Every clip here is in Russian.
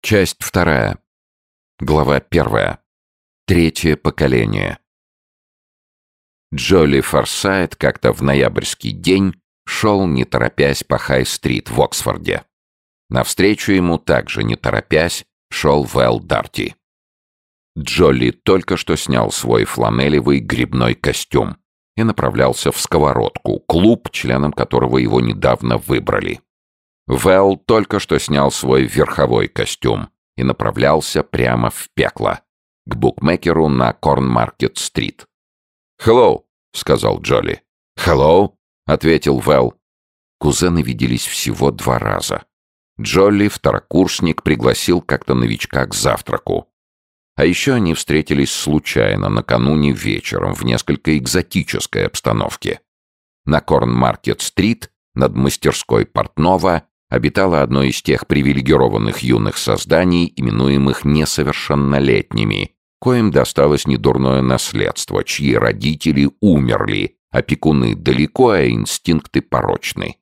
Часть вторая. Глава первая. Третье поколение. Джоли Форсайт как-то в ноябрьский день шел, не торопясь, по Хай-стрит в Оксфорде. Навстречу ему, также не торопясь, шел Вэл Дарти. Джоли только что снял свой фланелевый грибной костюм и направлялся в сковородку, клуб, членом которого его недавно выбрали. Вэл только что снял свой верховой костюм и направлялся прямо в пекло, к букмекеру на Корнмаркет-стрит. «Хеллоу», — сказал Джоли. «Хеллоу», — ответил Вэл. Кузены виделись всего два раза. Джолли, второкурсник, пригласил как-то новичка к завтраку. А еще они встретились случайно накануне вечером в несколько экзотической обстановке. На Корнмаркет-стрит над мастерской портного обитало одно из тех привилегированных юных созданий, именуемых несовершеннолетними, коим досталось недурное наследство, чьи родители умерли, опекуны далеко, а инстинкты порочны.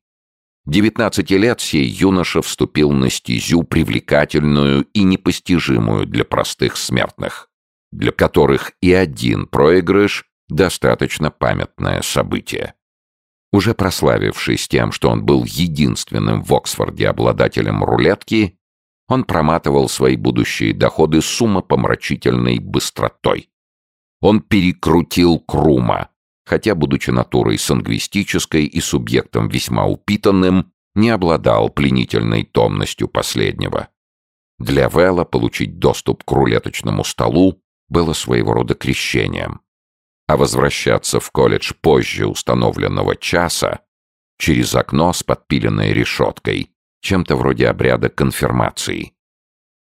Девятнадцати лет сей юноша вступил на стезю привлекательную и непостижимую для простых смертных, для которых и один проигрыш — достаточно памятное событие. Уже прославившись тем, что он был единственным в Оксфорде обладателем рулетки, он проматывал свои будущие доходы с умопомрачительной быстротой. Он перекрутил Крума, хотя, будучи натурой сангвистической и субъектом весьма упитанным, не обладал пленительной томностью последнего. Для Вэлла получить доступ к рулеточному столу было своего рода крещением а возвращаться в колледж позже установленного часа через окно с подпиленной решеткой, чем-то вроде обряда конфирмации.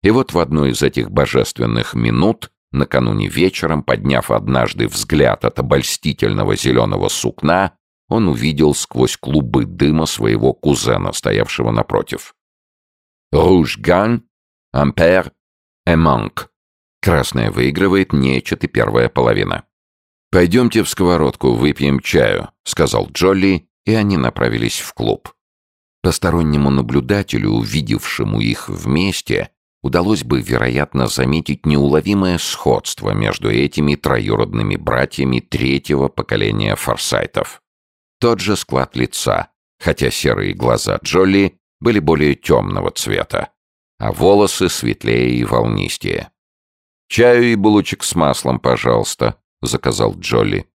И вот в одну из этих божественных минут, накануне вечером, подняв однажды взгляд от обольстительного зеленого сукна, он увидел сквозь клубы дыма своего кузена, стоявшего напротив. «Руж ган, ампер, эманк». Красная выигрывает нечет и первая половина. «Пойдемте в сковородку, выпьем чаю», — сказал Джолли, и они направились в клуб. Постороннему наблюдателю, увидевшему их вместе, удалось бы, вероятно, заметить неуловимое сходство между этими троюродными братьями третьего поколения форсайтов. Тот же склад лица, хотя серые глаза Джолли были более темного цвета, а волосы светлее и волнистее. «Чаю и булочек с маслом, пожалуйста», — заказал Джолли.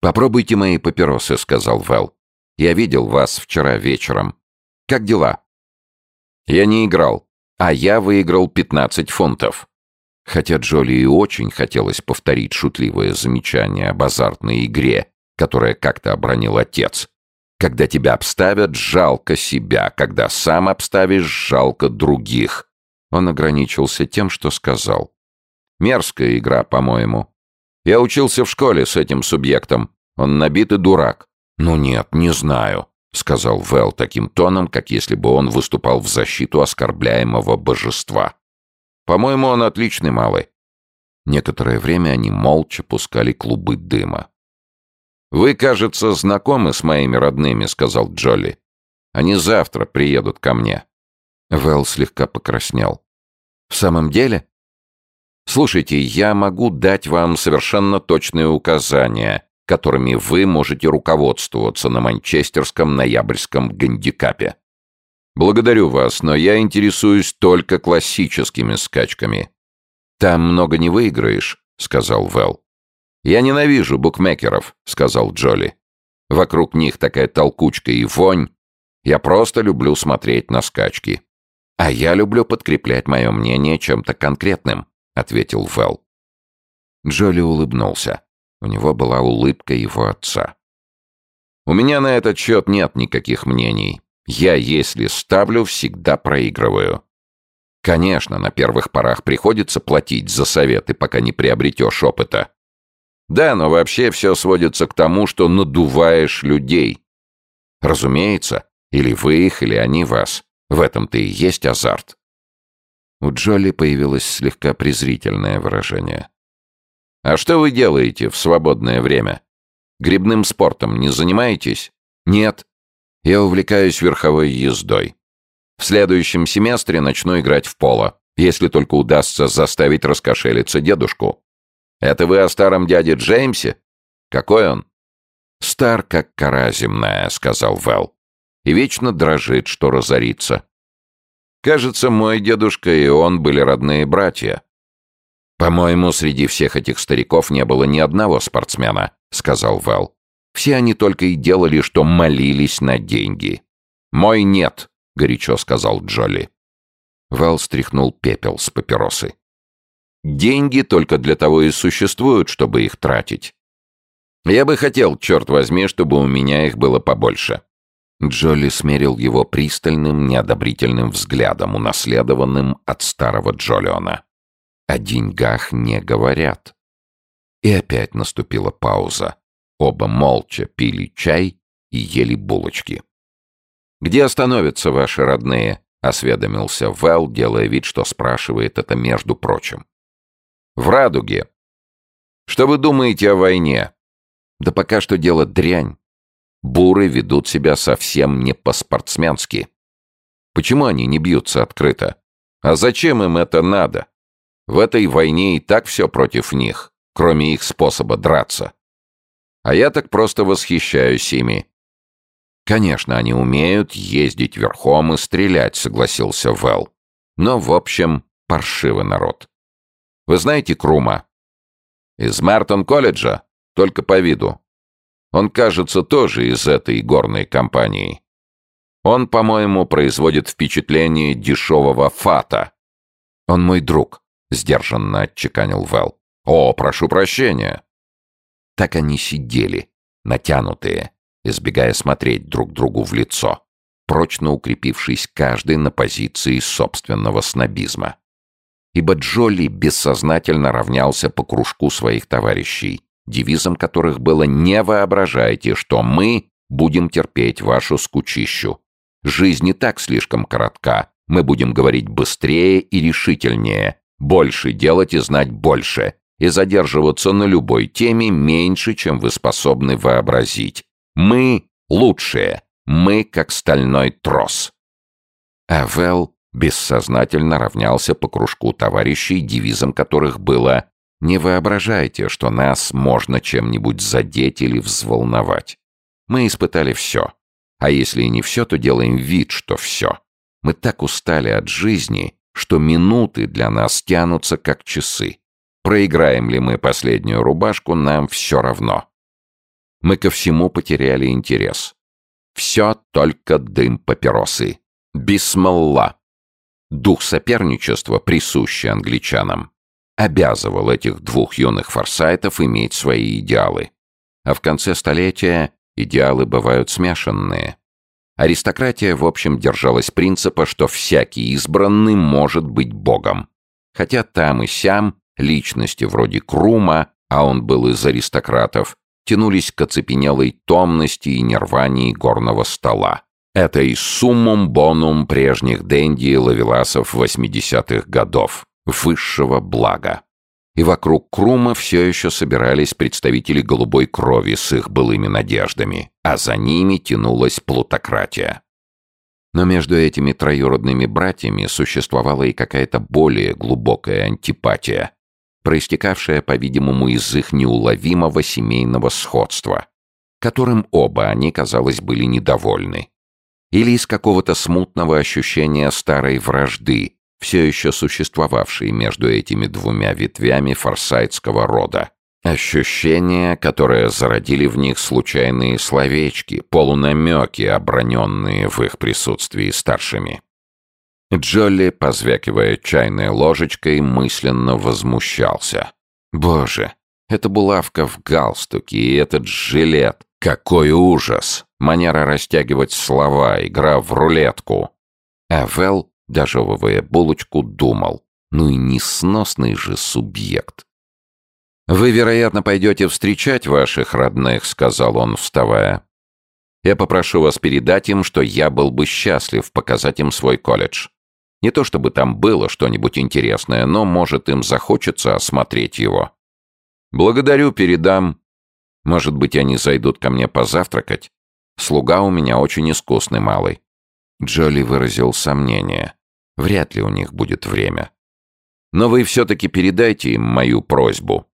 «Попробуйте мои папиросы», — сказал Вэл. «Я видел вас вчера вечером. Как дела?» «Я не играл, а я выиграл 15 фунтов». Хотя Джоли и очень хотелось повторить шутливое замечание об азартной игре, которое как-то обронил отец. «Когда тебя обставят, жалко себя, когда сам обставишь, жалко других». Он ограничился тем, что сказал. «Мерзкая игра, по-моему. Я учился в школе с этим субъектом. Он набитый дурак». «Ну нет, не знаю», — сказал Вэл таким тоном, как если бы он выступал в защиту оскорбляемого божества. «По-моему, он отличный малый». Некоторое время они молча пускали клубы дыма. «Вы, кажется, знакомы с моими родными», — сказал Джолли. «Они завтра приедут ко мне». Вэл слегка покраснел. «В самом деле?» Слушайте, я могу дать вам совершенно точные указания, которыми вы можете руководствоваться на манчестерском ноябрьском гандикапе. Благодарю вас, но я интересуюсь только классическими скачками. Там много не выиграешь, сказал Вэл. Я ненавижу букмекеров, сказал Джоли. Вокруг них такая толкучка и вонь. Я просто люблю смотреть на скачки. А я люблю подкреплять мое мнение чем-то конкретным. — ответил Вэл. Джоли улыбнулся. У него была улыбка его отца. «У меня на этот счет нет никаких мнений. Я, если ставлю, всегда проигрываю. Конечно, на первых порах приходится платить за советы, пока не приобретешь опыта. Да, но вообще все сводится к тому, что надуваешь людей. Разумеется, или вы их, или они вас. В этом-то и есть азарт. У Джоли появилось слегка презрительное выражение. «А что вы делаете в свободное время? Грибным спортом не занимаетесь?» «Нет. Я увлекаюсь верховой ездой. В следующем семестре начну играть в поло. если только удастся заставить раскошелиться дедушку. Это вы о старом дяде Джеймсе? Какой он? Стар, как кора земная, сказал Вэл. И вечно дрожит, что разорится. Кажется, мой дедушка и он были родные братья. По-моему, среди всех этих стариков не было ни одного спортсмена, сказал Вэл. Все они только и делали, что молились на деньги. Мой нет, горячо сказал Джоли. Вэл стряхнул пепел с папиросы. Деньги только для того и существуют, чтобы их тратить. Я бы хотел, черт возьми, чтобы у меня их было побольше. Джоли смерил его пристальным, неодобрительным взглядом, унаследованным от старого Джолиона. О деньгах не говорят. И опять наступила пауза. Оба молча пили чай и ели булочки. «Где остановятся ваши родные?» — осведомился Вэл, делая вид, что спрашивает это между прочим. «В радуге. Что вы думаете о войне?» «Да пока что дело дрянь. Буры ведут себя совсем не по-спортсменски. Почему они не бьются открыто? А зачем им это надо? В этой войне и так все против них, кроме их способа драться. А я так просто восхищаюсь ими. Конечно, они умеют ездить верхом и стрелять, согласился Вэл. Но, в общем, паршивый народ. Вы знаете Крума? Из Мартон-колледжа, только по виду. Он, кажется, тоже из этой горной компании. Он, по-моему, производит впечатление дешевого фата. Он мой друг, сдержанно отчеканил Вэл. О, прошу прощения. Так они сидели, натянутые, избегая смотреть друг другу в лицо, прочно укрепившись каждый на позиции собственного снобизма. Ибо Джоли бессознательно равнялся по кружку своих товарищей, девизом которых было «Не воображайте, что мы будем терпеть вашу скучищу. Жизнь не так слишком коротка, мы будем говорить быстрее и решительнее, больше делать и знать больше, и задерживаться на любой теме меньше, чем вы способны вообразить. Мы лучшие, мы как стальной трос». Авел бессознательно равнялся по кружку товарищей, девизом которых было не воображайте, что нас можно чем-нибудь задеть или взволновать. Мы испытали все. А если и не все, то делаем вид, что все. Мы так устали от жизни, что минуты для нас тянутся как часы. Проиграем ли мы последнюю рубашку, нам все равно. Мы ко всему потеряли интерес. Все только дым папиросы. Бисмалла. Дух соперничества, присущий англичанам, обязывал этих двух юных форсайтов иметь свои идеалы. А в конце столетия идеалы бывают смешанные. Аристократия, в общем, держалась принципа, что всякий избранный может быть богом. Хотя там и сям личности вроде Крума, а он был из аристократов, тянулись к оцепенелой томности и нервании горного стола. Это и суммум бонум прежних денди и лавеласов 80-х годов высшего блага. И вокруг Крума все еще собирались представители голубой крови с их былыми надеждами, а за ними тянулась плутократия. Но между этими троюродными братьями существовала и какая-то более глубокая антипатия, проистекавшая, по-видимому, из их неуловимого семейного сходства, которым оба они, казалось, были недовольны, или из какого-то смутного ощущения старой вражды, все еще существовавший между этими двумя ветвями форсайтского рода. Ощущение, которое зародили в них случайные словечки, полунамеки, оброненные в их присутствии старшими. Джолли, позвякивая чайной ложечкой, мысленно возмущался. «Боже, эта булавка в галстуке и этот жилет! Какой ужас! Манера растягивать слова, игра в рулетку!» А Вэл дожевывая булочку, думал. Ну и несносный же субъект. «Вы, вероятно, пойдете встречать ваших родных», — сказал он, вставая. «Я попрошу вас передать им, что я был бы счастлив показать им свой колледж. Не то чтобы там было что-нибудь интересное, но, может, им захочется осмотреть его. Благодарю, передам. Может быть, они зайдут ко мне позавтракать? Слуга у меня очень искусный малый». Джоли выразил сомнение. Вряд ли у них будет время. Но вы все-таки передайте им мою просьбу».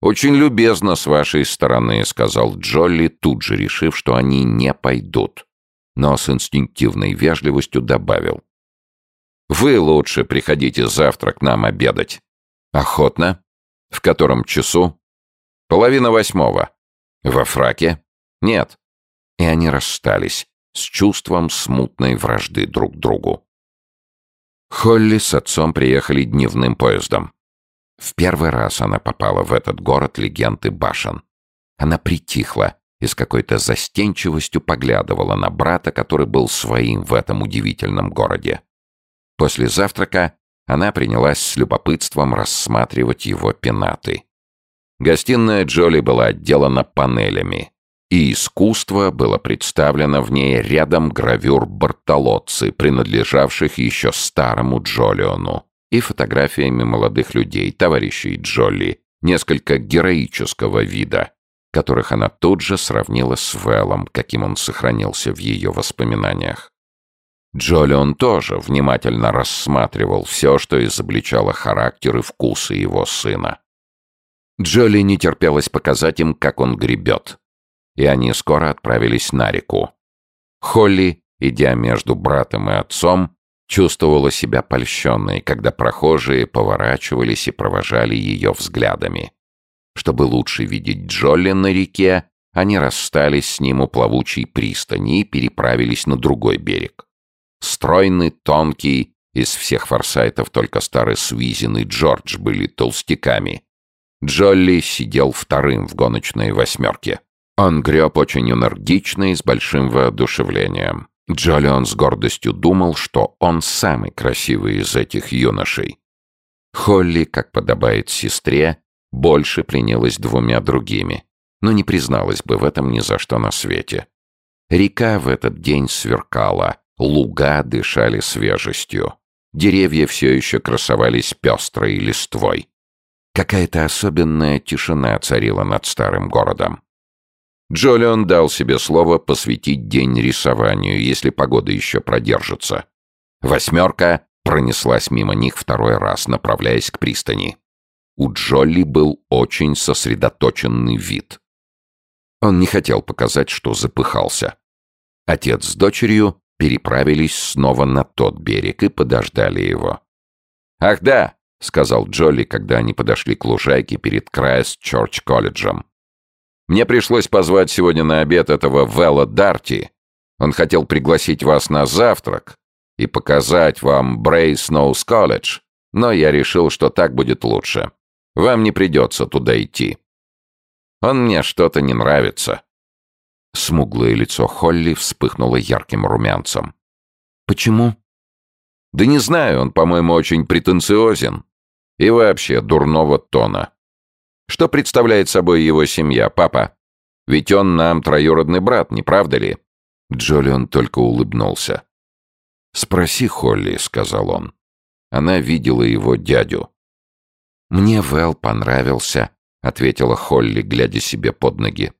«Очень любезно с вашей стороны», — сказал Джолли, тут же решив, что они не пойдут. Но с инстинктивной вежливостью добавил. «Вы лучше приходите завтра к нам обедать». «Охотно? В котором часу?» «Половина восьмого». «Во фраке?» «Нет». И они расстались с чувством смутной вражды друг другу. Холли с отцом приехали дневным поездом. В первый раз она попала в этот город легенды башен. Она притихла и с какой-то застенчивостью поглядывала на брата, который был своим в этом удивительном городе. После завтрака она принялась с любопытством рассматривать его пенаты. Гостиная Джоли была отделана панелями, и искусство было представлено в ней рядом гравюр Бартолоцци, принадлежавших еще старому Джолиону, и фотографиями молодых людей, товарищей Джолли, несколько героического вида, которых она тут же сравнила с Вэллом, каким он сохранился в ее воспоминаниях. Джолион тоже внимательно рассматривал все, что изобличало характер и вкусы его сына. Джоли не терпелось показать им, как он гребет, и они скоро отправились на реку. Холли, идя между братом и отцом, чувствовала себя польщенной, когда прохожие поворачивались и провожали ее взглядами. Чтобы лучше видеть Джолли на реке, они расстались с ним у плавучей пристани и переправились на другой берег. Стройный, тонкий, из всех форсайтов только старый Суизин и Джордж были толстяками. Джолли сидел вторым в гоночной восьмерке. Он греб очень энергично и с большим воодушевлением. Джолион с гордостью думал, что он самый красивый из этих юношей. Холли, как подобает сестре, больше пленилась двумя другими, но не призналась бы в этом ни за что на свете. Река в этот день сверкала, луга дышали свежестью, деревья все еще красовались пестрой листвой. Какая-то особенная тишина царила над старым городом. Джолион дал себе слово посвятить день рисованию, если погода еще продержится. Восьмерка пронеслась мимо них второй раз, направляясь к пристани. У Джолли был очень сосредоточенный вид. Он не хотел показать, что запыхался. Отец с дочерью переправились снова на тот берег и подождали его. «Ах да!» — сказал Джолли, когда они подошли к лужайке перед Крайст-Чорч-колледжем. Мне пришлось позвать сегодня на обед этого Вэлла Дарти. Он хотел пригласить вас на завтрак и показать вам Брейсноус колледж, но я решил, что так будет лучше. Вам не придется туда идти. Он мне что-то не нравится». Смуглое лицо Холли вспыхнуло ярким румянцем. «Почему?» «Да не знаю, он, по-моему, очень претенциозен. И вообще дурного тона. Что представляет собой его семья, папа? Ведь он нам троюродный брат, не правда ли?» Джолион только улыбнулся. «Спроси Холли», — сказал он. Она видела его дядю. «Мне Вэл понравился», — ответила Холли, глядя себе под ноги.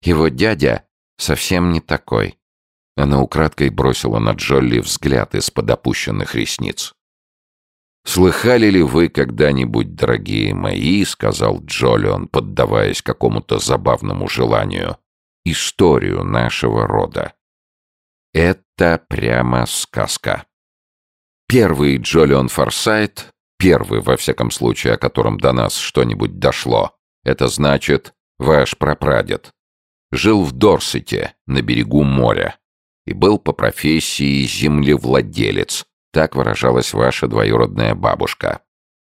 «Его дядя совсем не такой». Она украдкой бросила на Джолли взгляд из-под опущенных ресниц. «Слыхали ли вы когда-нибудь, дорогие мои, — сказал Джолион, поддаваясь какому-то забавному желанию, — историю нашего рода? Это прямо сказка. Первый Джолион Форсайт, первый, во всяком случае, о котором до нас что-нибудь дошло, это значит ваш прапрадед, жил в Дорсете, на берегу моря, и был по профессии землевладелец, так выражалась ваша двоюродная бабушка.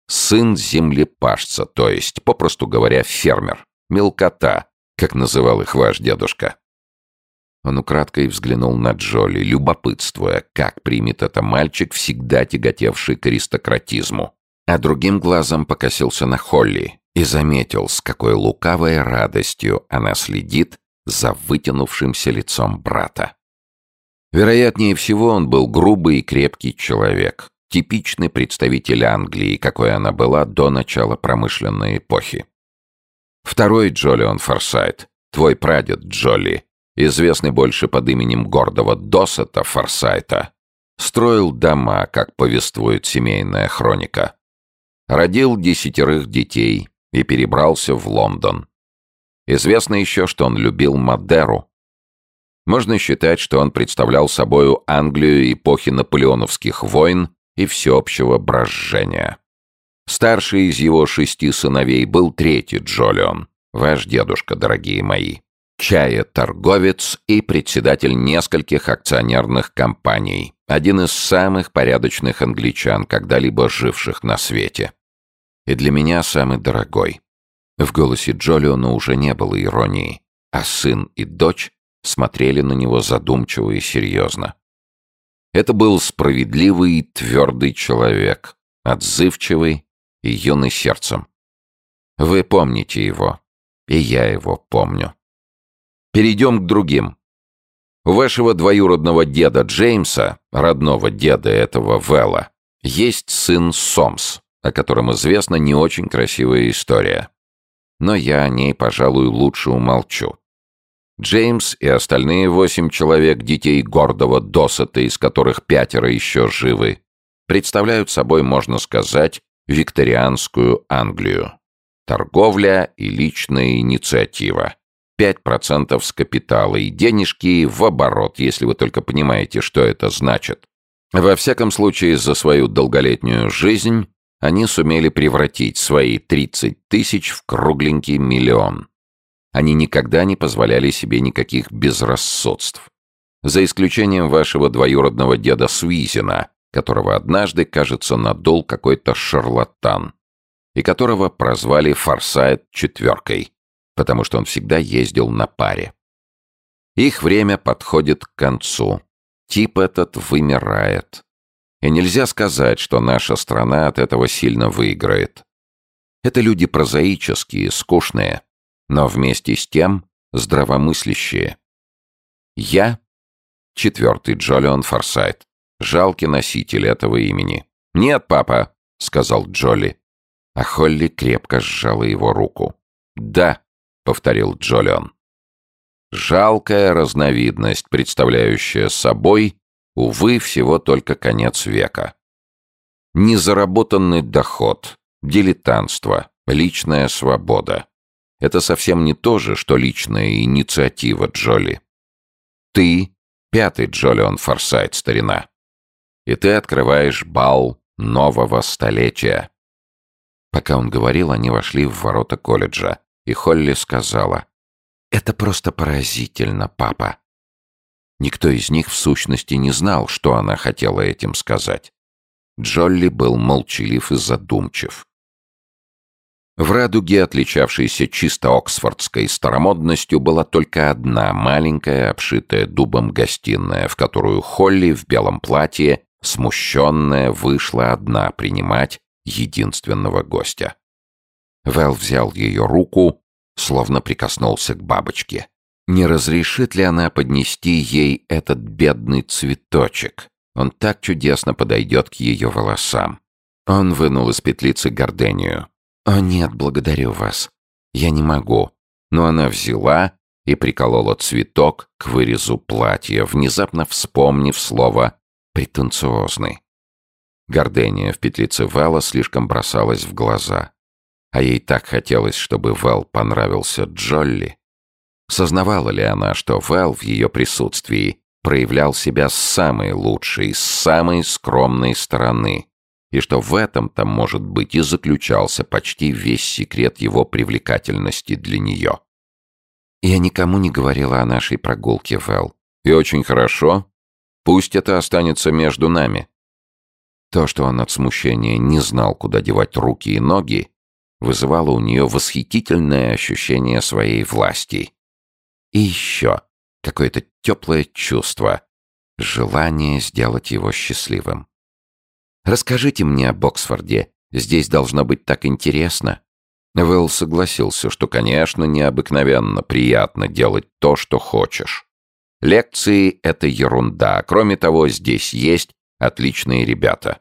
Сын землепашца, то есть, попросту говоря, фермер. Мелкота, как называл их ваш дедушка. Он украдкой взглянул на Джоли, любопытствуя, как примет это мальчик, всегда тяготевший к аристократизму. А другим глазом покосился на Холли и заметил, с какой лукавой радостью она следит за вытянувшимся лицом брата. Вероятнее всего, он был грубый и крепкий человек, типичный представитель Англии, какой она была до начала промышленной эпохи. Второй Джолион Форсайт, твой прадед Джоли, известный больше под именем гордого Досета Форсайта, строил дома, как повествует семейная хроника. Родил десятерых детей и перебрался в Лондон. Известно еще, что он любил Мадеру. Можно считать, что он представлял собою Англию эпохи наполеоновских войн и всеобщего брожения. Старший из его шести сыновей был третий Джолион, ваш дедушка, дорогие мои. Чая-торговец и председатель нескольких акционерных компаний, один из самых порядочных англичан, когда-либо живших на свете. И для меня самый дорогой. В голосе Джолиона уже не было иронии, а сын и дочь смотрели на него задумчиво и серьезно. Это был справедливый и твердый человек, отзывчивый и юный сердцем. Вы помните его, и я его помню. Перейдем к другим. У вашего двоюродного деда Джеймса, родного деда этого Вэлла, есть сын Сомс, о котором известна не очень красивая история. Но я о ней, пожалуй, лучше умолчу. Джеймс и остальные восемь человек, детей гордого досыта, из которых пятеро еще живы, представляют собой, можно сказать, викторианскую Англию. Торговля и личная инициатива. 5% с капитала и денежки в оборот, если вы только понимаете, что это значит. Во всяком случае, за свою долголетнюю жизнь они сумели превратить свои 30 тысяч в кругленький миллион. Они никогда не позволяли себе никаких безрассудств. За исключением вашего двоюродного деда Суизина, которого однажды, кажется, надул какой-то шарлатан, и которого прозвали Форсайт четверкой, потому что он всегда ездил на паре. Их время подходит к концу. Тип этот вымирает. И нельзя сказать, что наша страна от этого сильно выиграет. Это люди прозаические, скучные, но вместе с тем здравомыслящие. Я — четвертый Джолион Форсайт, жалкий носитель этого имени. «Нет, папа», — сказал Джоли. А Холли крепко сжала его руку. «Да», — повторил Джолион. Жалкая разновидность, представляющая собой Увы, всего только конец века. Незаработанный доход, дилетантство, личная свобода. Это совсем не то же, что личная инициатива Джоли. Ты — пятый Джолион Форсайт, старина. И ты открываешь бал нового столетия. Пока он говорил, они вошли в ворота колледжа, и Холли сказала, «Это просто поразительно, папа. Никто из них в сущности не знал, что она хотела этим сказать. Джолли был молчалив и задумчив. В радуге, отличавшейся чисто оксфордской старомодностью, была только одна маленькая, обшитая дубом гостиная, в которую Холли в белом платье, смущенная, вышла одна принимать единственного гостя. Вэл взял ее руку, словно прикоснулся к бабочке. Не разрешит ли она поднести ей этот бедный цветочек? Он так чудесно подойдет к ее волосам. Он вынул из петлицы гордению. «О нет, благодарю вас. Я не могу». Но она взяла и приколола цветок к вырезу платья, внезапно вспомнив слово «претенциозный». Гордения в петлице Вэлла слишком бросалась в глаза. А ей так хотелось, чтобы Вэл понравился Джолли. Сознавала ли она, что Вэл в ее присутствии проявлял себя с самой лучшей, с самой скромной стороны, и что в этом-то, может быть, и заключался почти весь секрет его привлекательности для нее. «Я никому не говорила о нашей прогулке, Вэл. И очень хорошо. Пусть это останется между нами». То, что он от смущения не знал, куда девать руки и ноги, вызывало у нее восхитительное ощущение своей власти и еще какое-то теплое чувство, желание сделать его счастливым. «Расскажите мне об Оксфорде. Здесь должно быть так интересно». Вэлл согласился, что, конечно, необыкновенно приятно делать то, что хочешь. Лекции — это ерунда. Кроме того, здесь есть отличные ребята.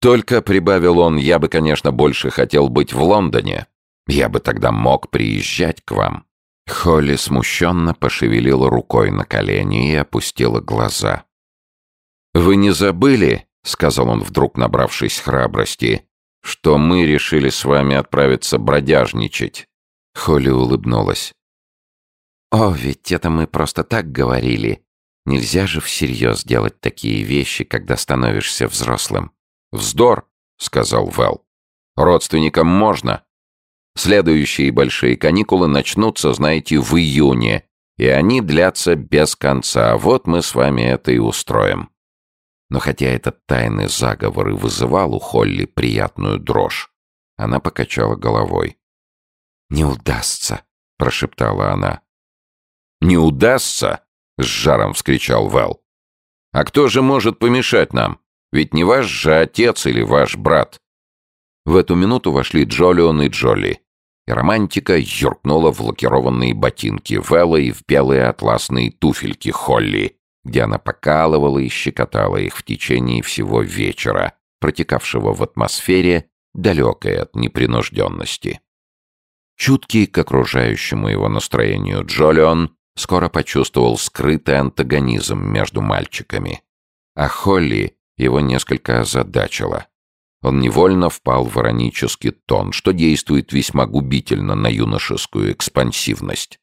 Только, прибавил он, я бы, конечно, больше хотел быть в Лондоне. Я бы тогда мог приезжать к вам. Холли смущенно пошевелила рукой на колени и опустила глаза. «Вы не забыли, — сказал он вдруг, набравшись храбрости, что мы решили с вами отправиться бродяжничать». Холли улыбнулась. «О, ведь это мы просто так говорили. Нельзя же всерьез делать такие вещи, когда становишься взрослым». «Вздор», — сказал Вэл. «Родственникам можно. Следующие большие каникулы начнутся, знаете, в июне, и они длятся без конца. Вот мы с вами это и устроим». Но хотя этот тайный заговор и вызывал у Холли приятную дрожь, она покачала головой. «Не удастся», — прошептала она. «Не удастся?» — с жаром вскричал Вэл. «А кто же может помешать нам? Ведь не ваш же отец или ваш брат». В эту минуту вошли Джолион и Джоли, и романтика юркнула в лакированные ботинки Вэлла и в белые атласные туфельки Холли, где она покалывала и щекотала их в течение всего вечера, протекавшего в атмосфере, далекой от непринужденности. Чуткий к окружающему его настроению Джолион скоро почувствовал скрытый антагонизм между мальчиками. А Холли его несколько озадачила. Он невольно впал в иронический тон, что действует весьма губительно на юношескую экспансивность.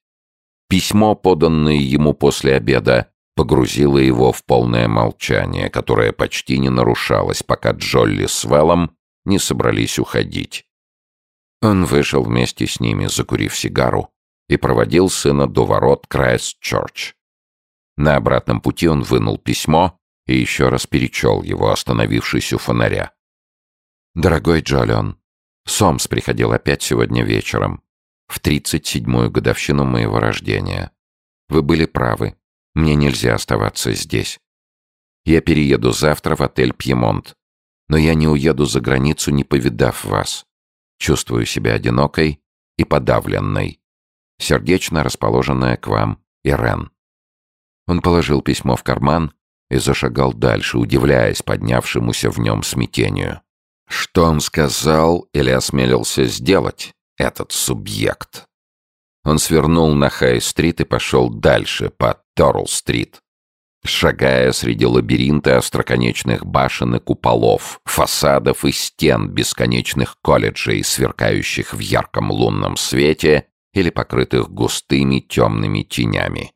Письмо, поданное ему после обеда, погрузила его в полное молчание, которое почти не нарушалось, пока Джолли с Вэллом не собрались уходить. Он вышел вместе с ними, закурив сигару, и проводил сына до ворот Крайст-Чорч. На обратном пути он вынул письмо и еще раз перечел его, остановившись у фонаря. «Дорогой Джолион, Сомс приходил опять сегодня вечером, в тридцать седьмую годовщину моего рождения. Вы были правы. Мне нельзя оставаться здесь. Я перееду завтра в отель «Пьемонт». Но я не уеду за границу, не повидав вас. Чувствую себя одинокой и подавленной. Сердечно расположенная к вам Ирен. Он положил письмо в карман и зашагал дальше, удивляясь поднявшемуся в нем смятению. Что он сказал или осмелился сделать, этот субъект? Он свернул на Хай-стрит и пошел дальше, по Торл-стрит. Шагая среди лабиринта остроконечных башен и куполов, фасадов и стен бесконечных колледжей, сверкающих в ярком лунном свете или покрытых густыми темными тенями.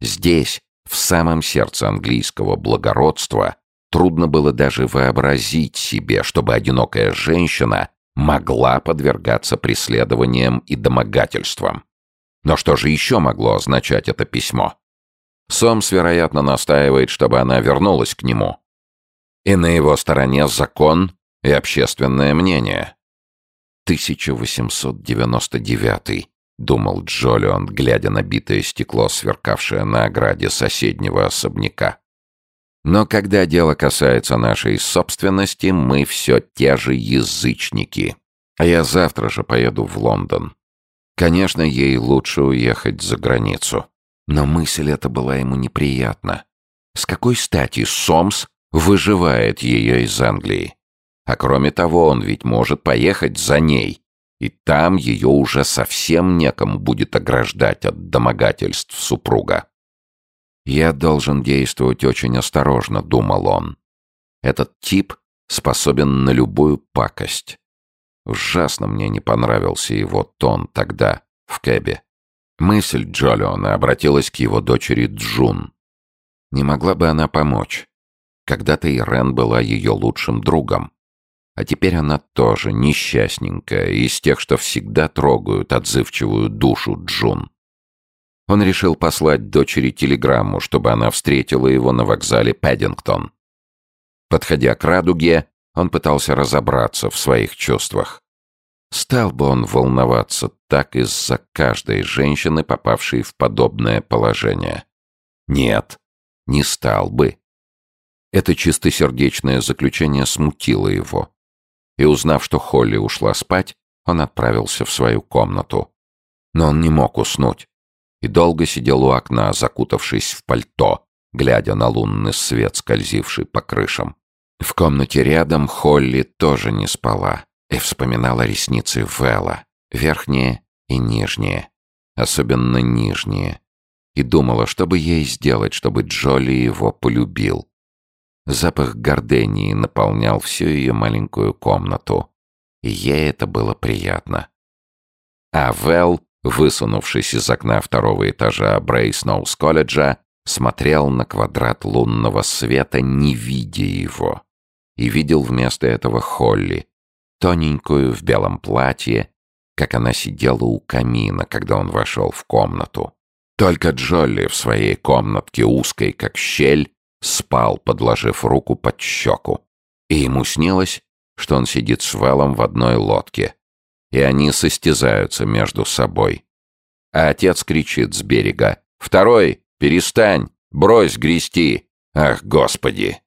Здесь, в самом сердце английского благородства, трудно было даже вообразить себе, чтобы одинокая женщина могла подвергаться преследованиям и домогательствам. Но что же еще могло означать это письмо? Сомс, вероятно, настаивает, чтобы она вернулась к нему. И на его стороне закон и общественное мнение. 1899 думал Джолион, глядя на битое стекло, сверкавшее на ограде соседнего особняка. Но когда дело касается нашей собственности, мы все те же язычники. А я завтра же поеду в Лондон. Конечно, ей лучше уехать за границу. Но мысль эта была ему неприятна. С какой стати Сомс выживает ее из Англии? А кроме того, он ведь может поехать за ней, и там ее уже совсем некому будет ограждать от домогательств супруга. «Я должен действовать очень осторожно», — думал он. «Этот тип способен на любую пакость. Ужасно мне не понравился его тон тогда, в кэбе. Мысль Джолиона обратилась к его дочери Джун. Не могла бы она помочь? Когда-то Ирен была ее лучшим другом. А теперь она тоже несчастненькая, из тех, что всегда трогают отзывчивую душу Джун. Он решил послать дочери телеграмму, чтобы она встретила его на вокзале Пэддингтон. Подходя к радуге, он пытался разобраться в своих чувствах. Стал бы он волноваться так из-за каждой женщины, попавшей в подобное положение? Нет, не стал бы. Это чистосердечное заключение смутило его. И узнав, что Холли ушла спать, он отправился в свою комнату. Но он не мог уснуть. И долго сидел у окна, закутавшись в пальто, глядя на лунный свет, скользивший по крышам. В комнате рядом Холли тоже не спала и вспоминала ресницы Вэлла, верхние и нижние, особенно нижние, и думала, что бы ей сделать, чтобы Джоли его полюбил. Запах гордении наполнял всю ее маленькую комнату, и ей это было приятно. А Вэл, высунувшись из окна второго этажа Брейсноус колледжа, смотрел на квадрат лунного света, не видя его, и видел вместо этого Холли, тоненькую в белом платье, как она сидела у камина, когда он вошел в комнату. Только Джолли в своей комнатке, узкой как щель, спал, подложив руку под щеку. И ему снилось, что он сидит с Вэллом в одной лодке, и они состязаются между собой. А отец кричит с берега «Второй! Перестань! Брось грести! Ах, Господи!»